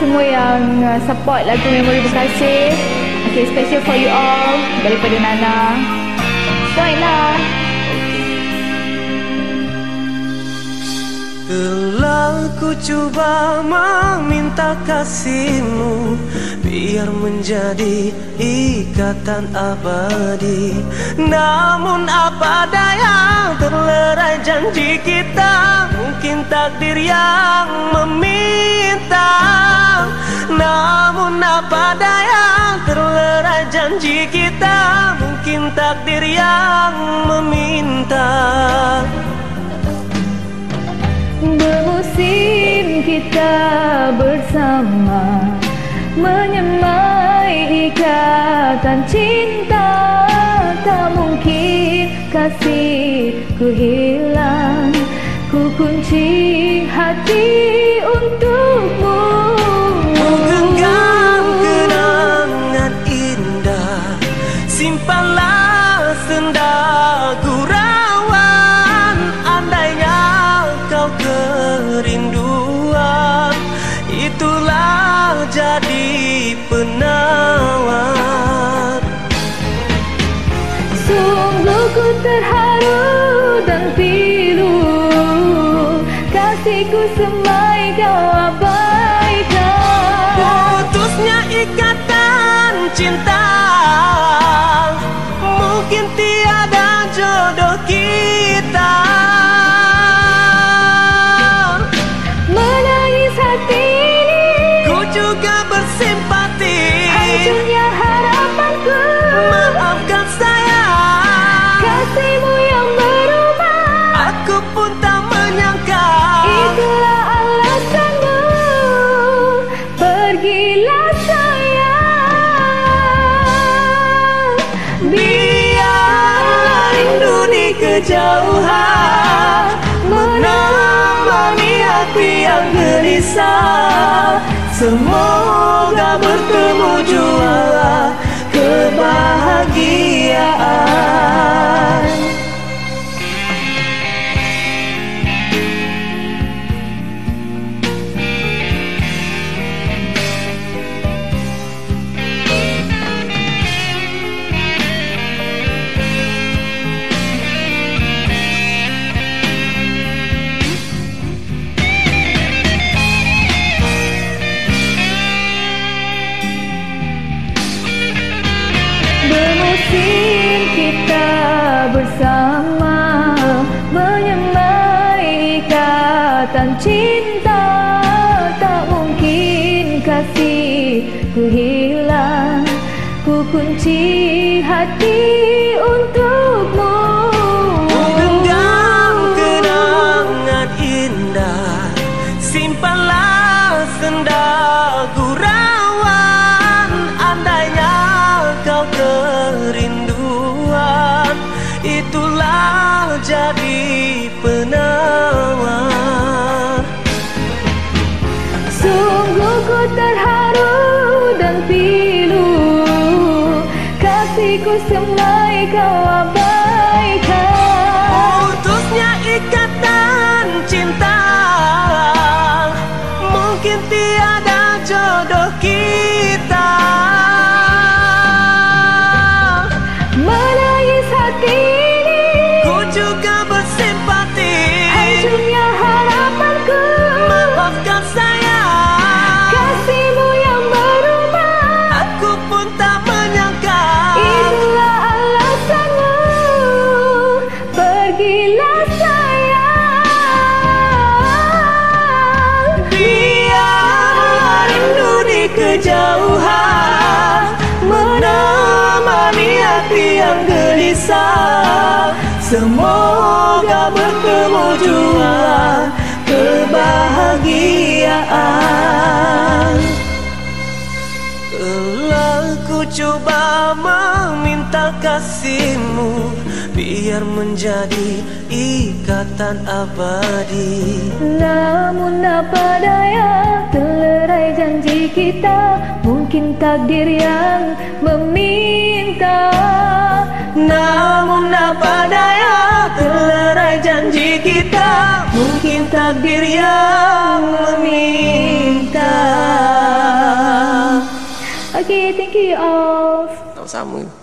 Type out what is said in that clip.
semua yang uh, support lagu Memori Bekasih. Okay, special for you all daripada Nana. Join lah. Telah ku cuba meminta kasihmu Biar menjadi ikatan abadi Namun apa daya terlerai janji kita Mungkin takdir yang meminta Namun apa daya terlerai janji kita? Mungkin takdir yang meminta. Bermusim kita bersama Menyemai ikatan cinta. Tak mungkin kasih ku hilang Ku kunci hati Kasihku semai abaikan Putusnya ikatan cinta Mungkin tiada jodoh kejauhan Menemani hati yang gelisah. Semoga bertemu jua Bermusim kita bersama Menyemai ikatan cinta. Tak mungkin kasih ku hilang Ku kunci hati untukmu ku terharu dan pilu. Kasihku semai kau abaikan kejauhan Menemani hati yang gelisah. Semoga bertemu jua kebahagiaan. Telah ku coba meminta kasihmu Biar menjadi ikatan abadi. Namun apa daya Terlerai janji kita? Mungkin takdir yang meminta. Namun apa daya terlerai janji kita? Mungkin takdir yang meminta. Okay, thank you you all. Sama-sama